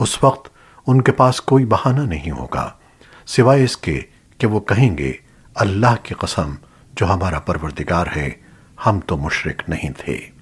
اس وقت ان کے پاس کوئی بہانہ نہیں ہوگا، سوائے اس کے کہ وہ کہیں گے، اللہ کی قسم، جو ہمارا پروردگار ہے، ہم تو مشرک نہیں تھے۔